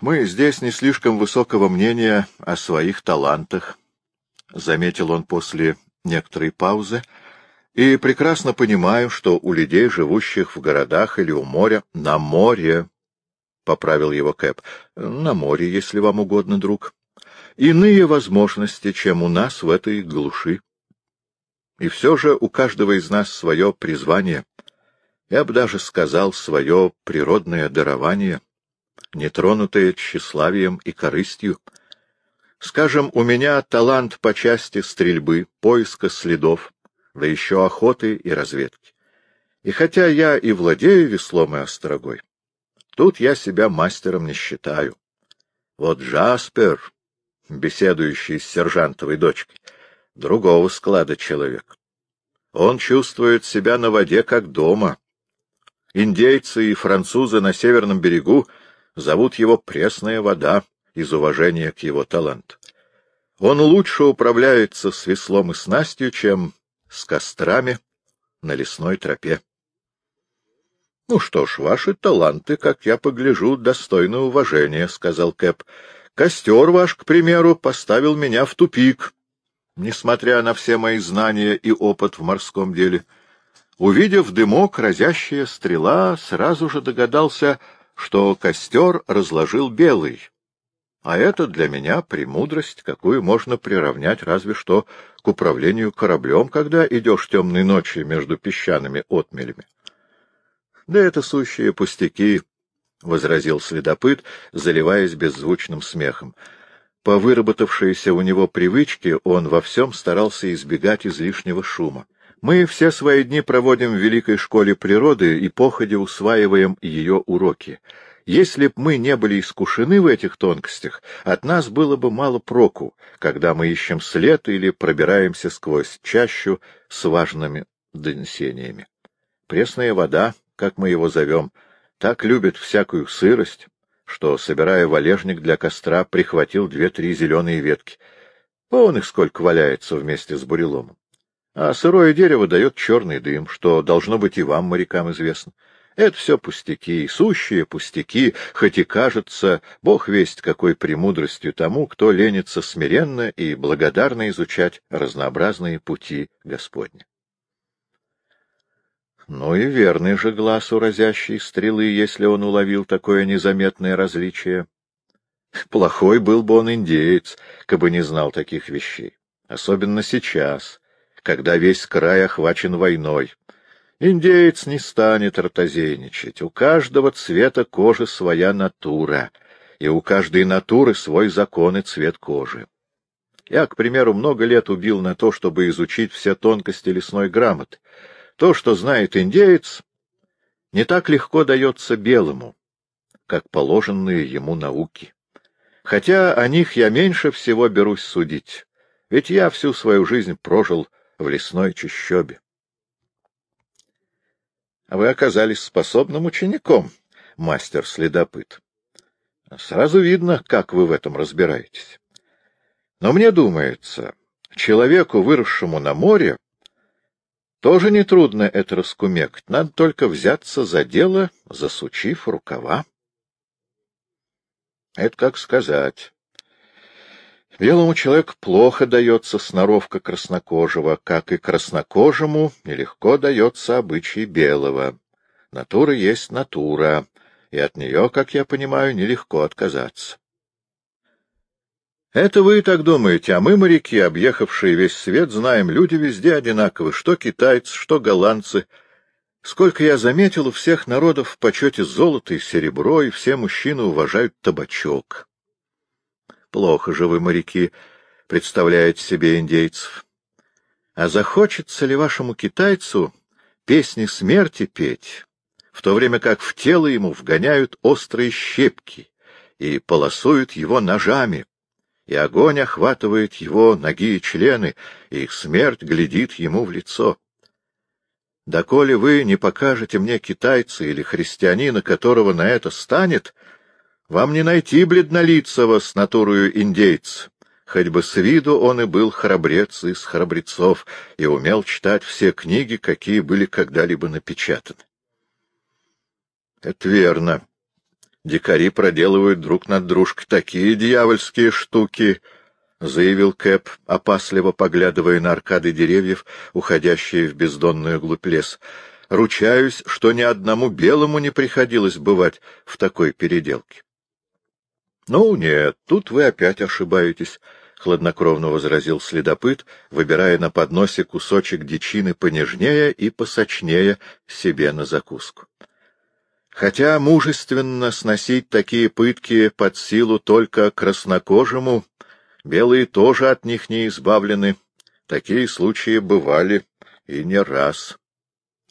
Мы здесь не слишком высокого мнения о своих талантах, — заметил он после некоторой паузы, — и прекрасно понимаю, что у людей, живущих в городах или у моря, на море, — поправил его Кэп, — на море, если вам угодно, друг, иные возможности, чем у нас в этой глуши. И все же у каждого из нас свое призвание, я бы даже сказал, свое природное дарование — нетронутое тщеславием и корыстью. Скажем, у меня талант по части стрельбы, поиска следов, да еще охоты и разведки. И хотя я и владею веслом и острогой, тут я себя мастером не считаю. Вот Джаспер, беседующий с сержантовой дочкой, другого склада человек. Он чувствует себя на воде как дома. Индейцы и французы на северном берегу Зовут его «Пресная вода» из уважения к его таланту. Он лучше управляется с веслом и снастью, чем с кострами на лесной тропе. — Ну что ж, ваши таланты, как я погляжу, достойны уважения, — сказал Кэп. — Костер ваш, к примеру, поставил меня в тупик, несмотря на все мои знания и опыт в морском деле. Увидев дымок, разящая стрела, сразу же догадался — что костер разложил белый, а это для меня премудрость, какую можно приравнять разве что к управлению кораблем, когда идешь темной ночью между песчаными отмелями. — Да это сущие пустяки, — возразил следопыт, заливаясь беззвучным смехом. По выработавшейся у него привычке он во всем старался избегать излишнего шума. Мы все свои дни проводим в великой школе природы и походе усваиваем ее уроки. Если б мы не были искушены в этих тонкостях, от нас было бы мало проку, когда мы ищем след или пробираемся сквозь чащу с важными донесениями. Пресная вода, как мы его зовем, так любит всякую сырость, что, собирая валежник для костра, прихватил две-три зеленые ветки. Вон их сколько валяется вместе с буреломом. А сырое дерево дает черный дым, что должно быть и вам, морякам, известно. Это все пустяки, сущие пустяки, хоть и кажется, бог весть какой премудростью тому, кто ленится смиренно и благодарно изучать разнообразные пути Господни. Ну и верный же глаз у разящей стрелы, если он уловил такое незаметное различие. Плохой был бы он индеец, кабы не знал таких вещей. Особенно сейчас, когда весь край охвачен войной. Индеец не станет ротозейничать. У каждого цвета кожи своя натура, и у каждой натуры свой закон и цвет кожи. Я, к примеру, много лет убил на то, чтобы изучить все тонкости лесной грамоты. То, что знает индеец, не так легко дается белому, как положенные ему науки. Хотя о них я меньше всего берусь судить, ведь я всю свою жизнь прожил в лесной чащобе. А вы оказались способным учеником, мастер-следопыт. Сразу видно, как вы в этом разбираетесь. Но мне думается, человеку, выросшему на море, тоже нетрудно это раскумекать, надо только взяться за дело, засучив рукава. Это как сказать. Белому человеку плохо дается сноровка краснокожего, как и краснокожему нелегко дается обычай белого. Натура есть натура, и от нее, как я понимаю, нелегко отказаться. Это вы так думаете, а мы, моряки, объехавшие весь свет, знаем, люди везде одинаковы, что китайцы, что голландцы. Сколько я заметил, у всех народов в почете золото и серебро, и все мужчины уважают табачок. Плохо же вы, моряки, представляете себе индейцев. А захочется ли вашему китайцу песни смерти петь, в то время как в тело ему вгоняют острые щепки и полосуют его ножами, и огонь охватывает его ноги и члены, и их смерть глядит ему в лицо? Доколе вы не покажете мне китайца или христианина, которого на это станет, вам не найти бледнолицего с натурою индейца, хоть бы с виду он и был храбрец из храбрецов и умел читать все книги, какие были когда-либо напечатаны. — Это верно, Дикари проделывают друг над дружкой такие дьявольские штуки, — заявил Кэп, опасливо поглядывая на аркады деревьев, уходящие в бездонную глубь лес. — Ручаюсь, что ни одному белому не приходилось бывать в такой переделке. — Ну, нет, тут вы опять ошибаетесь, — хладнокровно возразил следопыт, выбирая на подносе кусочек дичины понежнее и посочнее себе на закуску. Хотя мужественно сносить такие пытки под силу только краснокожему, Белые тоже от них не избавлены. Такие случаи бывали и не раз.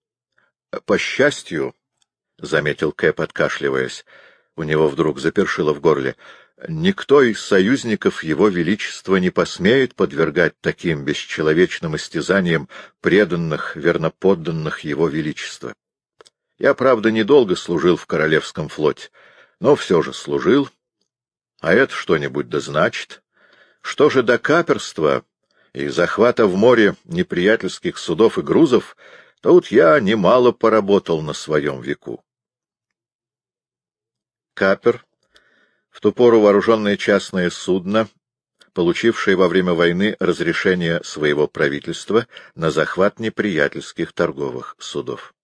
— По счастью, — заметил Кэп, откашливаясь, у него вдруг запершило в горле, — никто из союзников его величества не посмеет подвергать таким бесчеловечным истязаниям преданных, верноподданных его величества. Я, правда, недолго служил в Королевском флоте, но все же служил. А это что-нибудь да значит. Что же до каперства и захвата в море неприятельских судов и грузов, тут я немало поработал на своем веку. Капер, в ту пору вооруженное частное судно, получившее во время войны разрешение своего правительства на захват неприятельских торговых судов.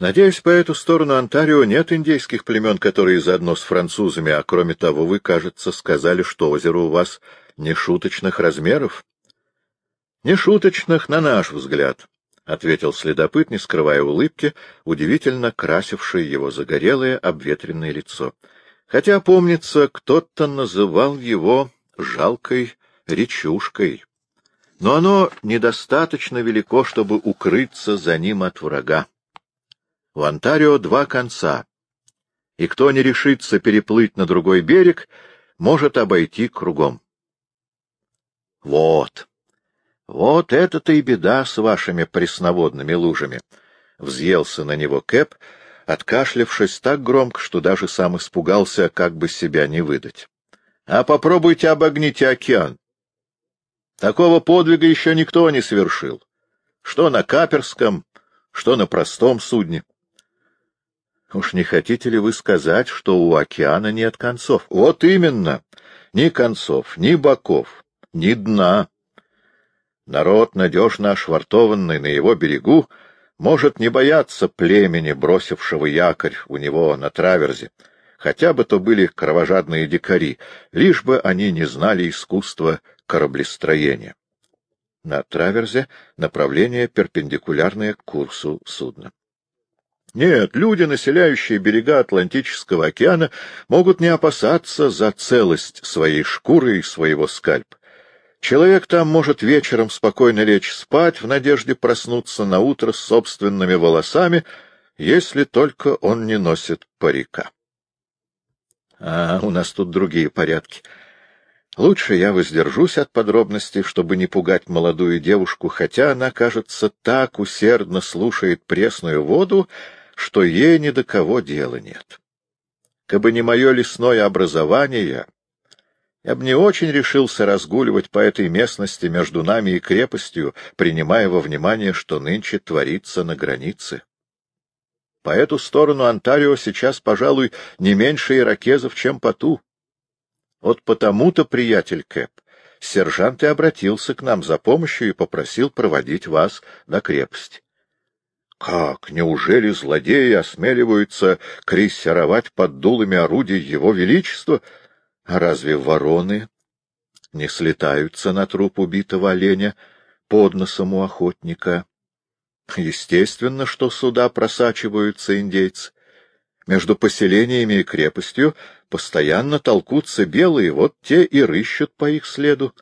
Надеюсь, по эту сторону Онтарио нет индейских племен, которые заодно с французами, а кроме того, вы, кажется, сказали, что озеро у вас не шуточных размеров. — Не шуточных, на наш взгляд, — ответил следопыт, не скрывая улыбки, удивительно красившее его загорелое обветренное лицо. Хотя, помнится, кто-то называл его жалкой речушкой. Но оно недостаточно велико, чтобы укрыться за ним от врага. В Онтарио два конца, и кто не решится переплыть на другой берег, может обойти кругом. Вот, вот это-то и беда с вашими пресноводными лужами. Взъелся на него Кэп, откашлявшись так громко, что даже сам испугался, как бы себя не выдать. А попробуйте обогните океан. Такого подвига еще никто не совершил. Что на каперском, что на простом судне. Уж не хотите ли вы сказать, что у океана нет концов? Вот именно. Ни концов, ни боков, ни дна. Народ, надежно ошвартованный на его берегу, может не бояться племени, бросившего якорь у него на траверзе, хотя бы то были кровожадные дикари, лишь бы они не знали искусства кораблестроения. На траверзе направление перпендикулярное курсу судна. Нет, люди, населяющие берега Атлантического океана, могут не опасаться за целость своей шкуры и своего скальпа. Человек там может вечером спокойно лечь спать в надежде проснуться на утро с собственными волосами, если только он не носит парика. А у нас тут другие порядки. Лучше я воздержусь от подробностей, чтобы не пугать молодую девушку, хотя она, кажется, так усердно слушает пресную воду, что ей ни до кого дела нет. Кабы не мое лесное образование, я бы не очень решился разгуливать по этой местности между нами и крепостью, принимая во внимание, что нынче творится на границе. По эту сторону Онтарио сейчас, пожалуй, не меньше иракезов, чем по ту. Вот потому-то, приятель Кэп, сержант и обратился к нам за помощью и попросил проводить вас до крепости. Как? Неужели злодеи осмеливаются крейсеровать под дулами орудий его величества? А разве вороны не слетаются на труп убитого оленя под носом у охотника? Естественно, что сюда просачиваются индейцы. Между поселениями и крепостью постоянно толкутся белые, вот те и рыщут по их следу.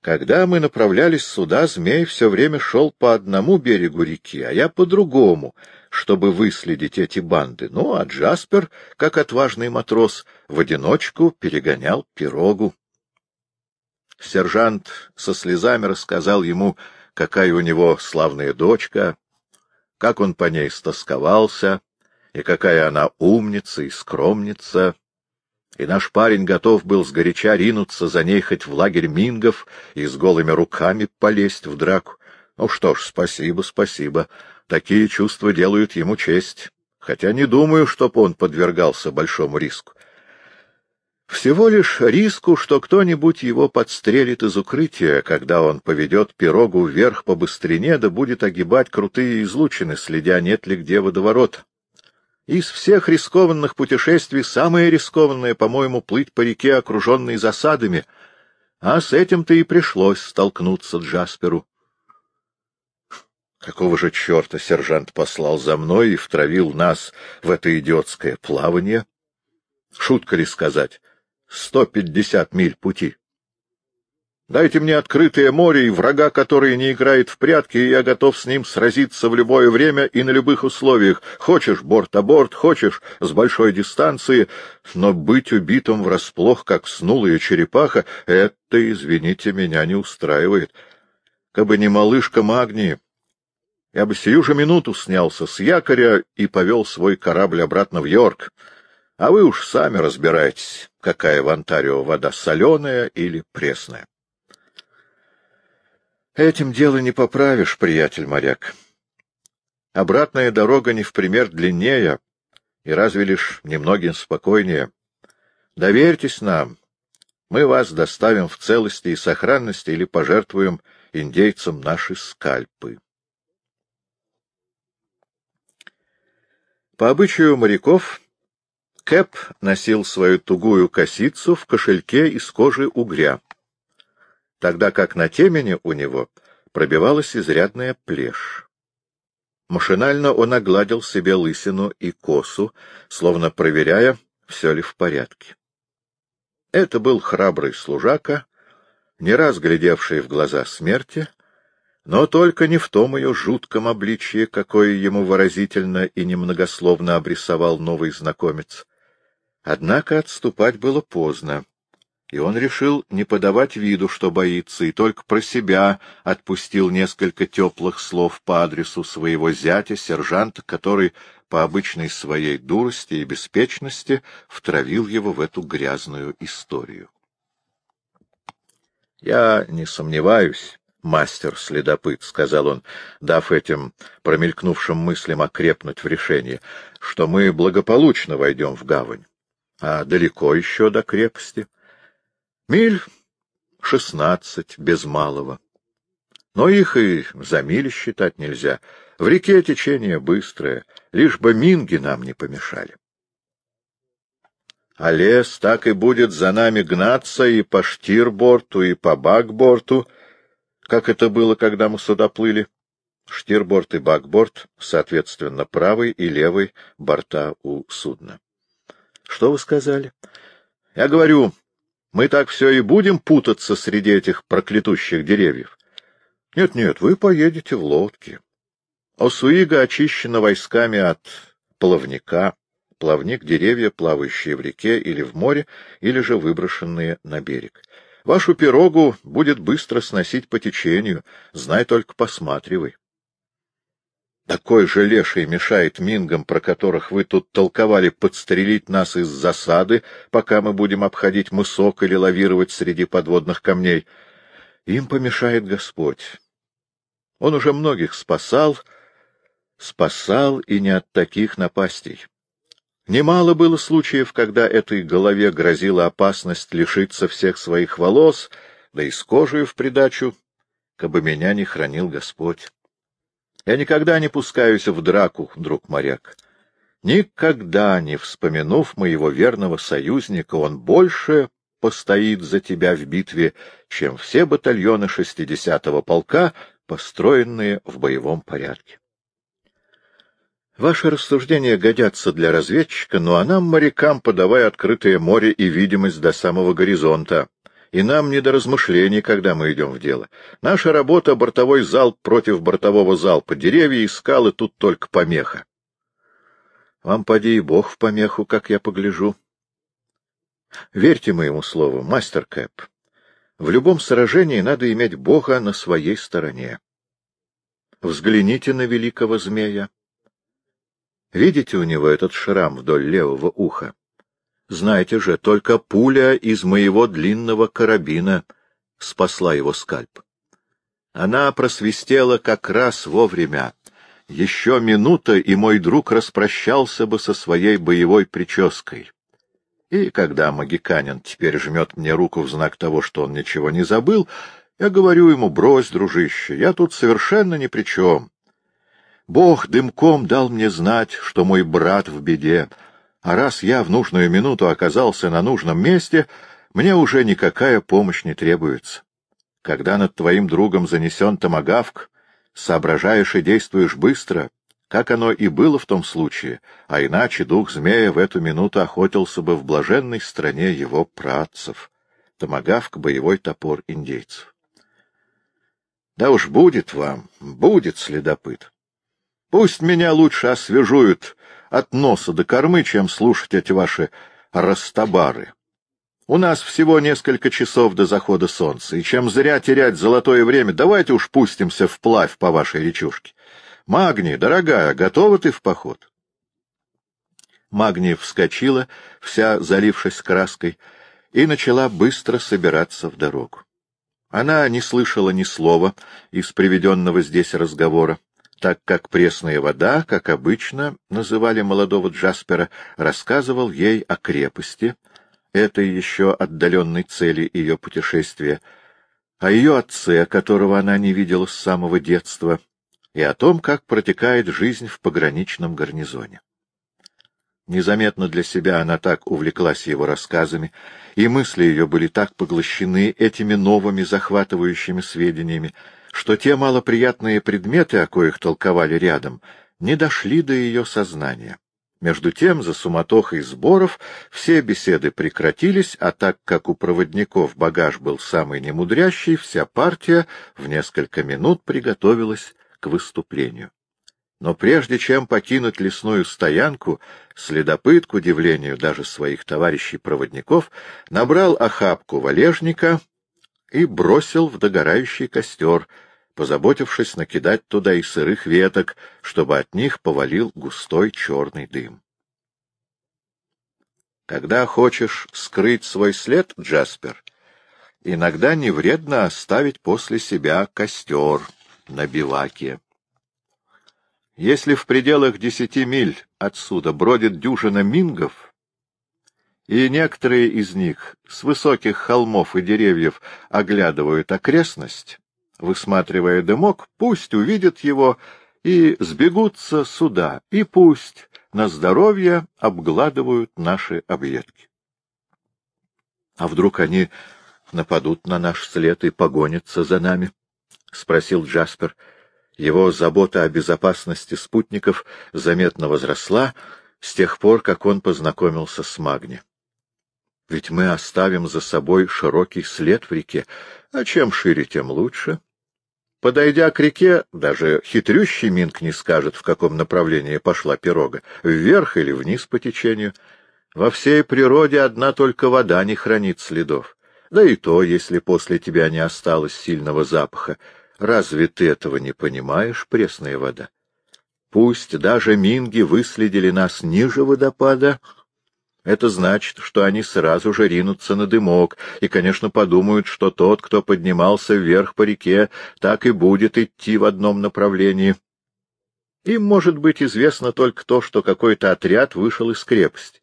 Когда мы направлялись сюда, змей все время шел по одному берегу реки, а я по другому, чтобы выследить эти банды. Ну, а Джаспер, как отважный матрос, в одиночку перегонял пирогу. Сержант со слезами рассказал ему, какая у него славная дочка, как он по ней стосковался, и какая она умница и скромница и наш парень готов был сгоряча ринуться за ней хоть в лагерь мингов и с голыми руками полезть в драку. Ну что ж, спасибо, спасибо. Такие чувства делают ему честь. хотя не думаю, чтоб он подвергался большому риску. Всего лишь риску, что кто-нибудь его подстрелит из укрытия, когда он поведет пирогу вверх по быстрине, да будет огибать крутые излучины, следя, нет ли где водоворот. Из всех рискованных путешествий самое рискованное, по-моему, плыть по реке, окруженной засадами, а с этим-то и пришлось столкнуться Джасперу. Какого же черта сержант послал за мной и втравил нас в это идиотское плавание? Шутка ли сказать? Сто пятьдесят миль пути. Дайте мне открытое море и врага, который не играет в прятки, и я готов с ним сразиться в любое время и на любых условиях. Хочешь борт-а-борт, хочешь с большой дистанции, но быть убитым врасплох, как снулая черепаха, это, извините, меня не устраивает. Кабы не малышка Магнии, я бы сию же минуту снялся с якоря и повел свой корабль обратно в Йорк. А вы уж сами разбирайтесь, какая в Онтарио вода соленая или пресная. Этим дело не поправишь, приятель-моряк. Обратная дорога не в пример длиннее и разве лишь немногим спокойнее. Доверьтесь нам, мы вас доставим в целости и сохранности или пожертвуем индейцам наши скальпы. По обычаю моряков, Кэп носил свою тугую косицу в кошельке из кожи угря, тогда как на темени у него пробивалась изрядная плешь. Машинально он огладил себе лысину и косу, словно проверяя, все ли в порядке. Это был храбрый служака, не раз глядевший в глаза смерти, но только не в том ее жутком обличье, какое ему выразительно и немногословно обрисовал новый знакомец. Однако отступать было поздно, и он решил не подавать виду, что боится, и только про себя отпустил несколько теплых слов по адресу своего зятя, сержанта, который по обычной своей дурости и беспечности втравил его в эту грязную историю. Я не сомневаюсь, мастер-следопыт, — сказал он, дав этим промелькнувшим мыслям окрепнуть в решении, — что мы благополучно войдем в гавань. А далеко еще до крепости? Миль шестнадцать, без малого. Но их и за мили считать нельзя. В реке течение быстрое, лишь бы минги нам не помешали. А лес так и будет за нами гнаться и по штирборту, и по бакборту, как это было, когда мы сюда плыли. Штирборд и бакборд, соответственно, правый и левый борта у судна. — Что вы сказали? — Я говорю, мы так все и будем путаться среди этих проклятущих деревьев. Нет, нет, вы поедете в лодке. Осуига очищена войсками от плавника. Плавник — деревья, плавающие в реке или в море, или же выброшенные на берег. Вашу пирогу будет быстро сносить по течению, знай только посматривай. Такой же леший мешает мингам, про которых вы тут толковали, подстрелить нас из засады, пока мы будем обходить мысок или лавировать среди подводных камней. Им помешает Господь. Он уже многих спасал, спасал и не от таких напастей. Немало было случаев, когда этой голове грозила опасность лишиться всех своих волос, да и с кожей в придачу, кабы меня не хранил Господь. Я никогда не пускаюсь в драку, друг моряк. Никогда не вспомянув моего верного союзника, он больше постоит за тебя в битве, чем все батальоны шестидесятого полка, построенные в боевом порядке. Ваши рассуждения годятся для разведчика, но а нам, морякам, подавай открытое море и видимость до самого горизонта. И нам не до размышлений, когда мы идем в дело. Наша работа — бортовой залп против бортового залпа. Деревья и скалы тут только помеха. Вам поди и бог в помеху, как я погляжу. Верьте моему слову, мастер Кэп. В любом сражении надо иметь бога на своей стороне. Взгляните на великого змея. Видите у него этот шрам вдоль левого уха? Знаете же, только пуля из моего длинного карабина спасла его скальп. Она просвистела как раз вовремя, Еще минута, и мой друг распрощался бы со своей боевой прической. И когда магиканин теперь жмет мне руку в знак того, что он ничего не забыл, я говорю ему, брось, дружище, я тут совершенно ни при чем. Бог дымком дал мне знать, что мой брат в беде, а раз я в нужную минуту оказался на нужном месте, мне уже никакая помощь не требуется. Когда над твоим другом занесен томагавк, соображаешь и действуешь быстро, как оно и было в том случае, а иначе дух змея в эту минуту охотился бы в блаженной стране его працев. Томагавк — боевой топор индейцев. Да уж будет вам, будет следопыт. Пусть меня лучше освежуют от носа до кормы, чем слушать эти ваши растабары. У нас всего несколько часов до захода солнца, и чем зря терять золотое время, давайте уж пустимся вплавь по вашей речушке. Магни, дорогая, готова ты в поход? Магни вскочила, вся залившись краской, и начала быстро собираться в дорогу. Она не слышала ни слова из приведенного здесь разговора, так как пресная вода, как обычно называли молодого Джаспера, рассказывал ей о крепости — этой еще отдаленной цели ее путешествия, о ее отце, которого она не видела с самого детства, и о том, как протекает жизнь в пограничном гарнизоне. Незаметно для себя она так увлеклась его рассказами, и мысли ее были так поглощены этими новыми захватывающими сведениями, что те малоприятные предметы, о коих толковали рядом, не дошли до ее сознания. Между тем, за суматохой сборов все беседы прекратились, а так как у проводников багаж был самый немудрящий, вся партия в несколько минут приготовилась к выступлению. Но прежде чем покинуть лесную стоянку, следопыт, к удивлению даже своих товарищей-проводников, набрал охапку валежника и бросил в догорающий костер — позаботившись накидать туда и сырых веток, чтобы от них повалил густой черный дым. Когда хочешь скрыть свой след, Джаспер, иногда не вредно оставить после себя костер на биваке. Если в пределах десяти миль отсюда бродит дюжина мингов, и некоторые из них с высоких холмов и деревьев оглядывают окрестность, высматривая дымок, пусть увидят его и сбегутся сюда, и пусть на здоровье обгладывают наши объедки. — А вдруг они нападут на наш след и погонятся за нами? — спросил Джаспер. Его забота о безопасности спутников заметно возросла с тех пор, как он познакомился с Магни. Ведь мы оставим за собой широкий след в реке, а чем шире, тем лучше. Подойдя к реке, даже хитрющий Минк не скажет, в каком направлении пошла пирога, вверх или вниз по течению. Во всей природе одна только вода не хранит следов. Да и то, если после тебя не осталось сильного запаха. Разве ты этого не понимаешь, пресная вода? Пусть даже минги выследили нас ниже водопада, это значит, что они сразу же ринутся на дымок и, конечно, подумают, что тот, кто поднимался вверх по реке, так и будет идти в одном направлении. Им может быть известно только то, что какой-то отряд вышел из крепости.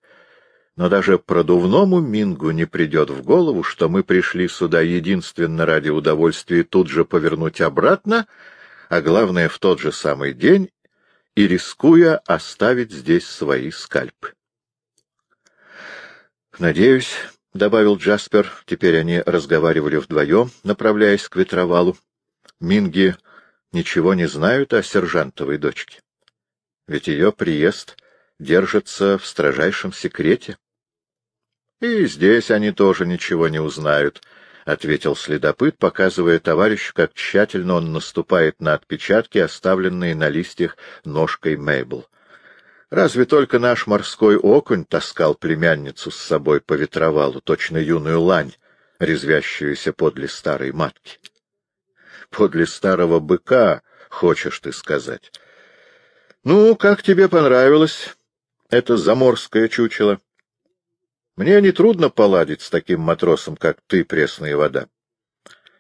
Но даже продувному Мингу не придет в голову, что мы пришли сюда единственно ради удовольствия тут же повернуть обратно, а главное, в тот же самый день, и рискуя оставить здесь свои скальпы. Надеюсь, — добавил Джаспер, — теперь они разговаривали вдвоем, направляясь к ветровалу. Минги ничего не знают о сержантовой дочке. Ведь ее приезд держится в строжайшем секрете. — И здесь они тоже ничего не узнают, — ответил следопыт, показывая товарищу, как тщательно он наступает на отпечатки, оставленные на листьях ножкой Мейбл. Разве только наш морской окунь таскал племянницу с собой по ветровалу, точно юную лань, резвящуюся подле старой матки. Подле старого быка, хочешь ты сказать. Ну, как тебе понравилось это заморское чучело? Мне нетрудно поладить с таким матросом, как ты, пресная вода.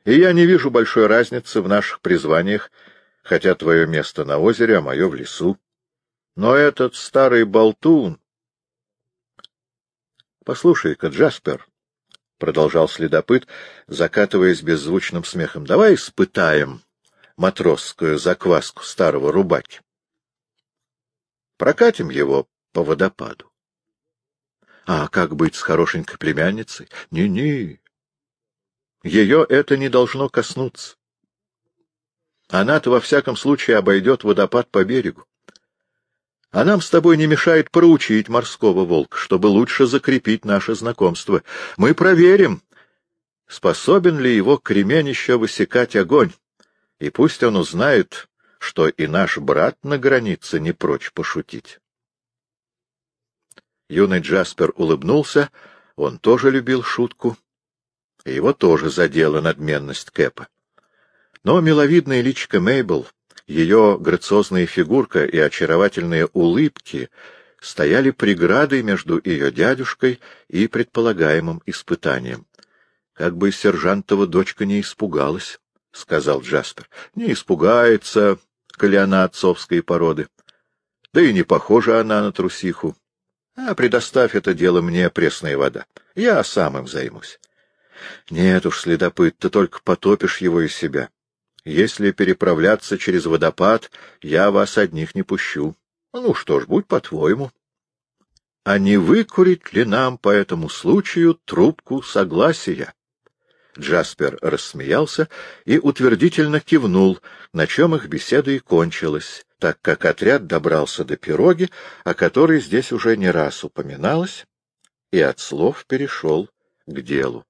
И я не вижу большой разницы в наших призваниях, хотя твое место на озере, а мое в лесу. Но этот старый болтун... — Послушай-ка, Джаспер, — продолжал следопыт, закатываясь беззвучным смехом, — давай испытаем матросскую закваску старого рубаки. Прокатим его по водопаду. А как быть с хорошенькой племянницей? Не-не. Ее это не должно коснуться. Она-то во всяком случае обойдет водопад по берегу. А нам с тобой не мешает проучить морского волка, чтобы лучше закрепить наше знакомство. Мы проверим, способен ли его кремень еще высекать огонь, и пусть он узнает, что и наш брат на границе не прочь пошутить. Юный Джаспер улыбнулся, он тоже любил шутку, его тоже задела надменность Кэпа. Но миловидная личка Мейбл, ее грациозная фигурка и очаровательные улыбки стояли преградой между ее дядюшкой и предполагаемым испытанием. Как бы сержантова дочка не испугалась, — сказал Джаспер. — Не испугается, коли она отцовской породы. Да и не похожа она на трусиху. А предоставь это дело мне, пресная вода. Я сам им займусь. Нет уж, следопыт, ты только потопишь его из себя. Если переправляться через водопад, я вас одних не пущу. Ну что ж, будь по-твоему. А не выкурить ли нам по этому случаю трубку согласия? Джаспер рассмеялся и утвердительно кивнул, на чем их беседа и кончилась, так как отряд добрался до пироги, о которой здесь уже не раз упоминалось, и от слов перешел к делу.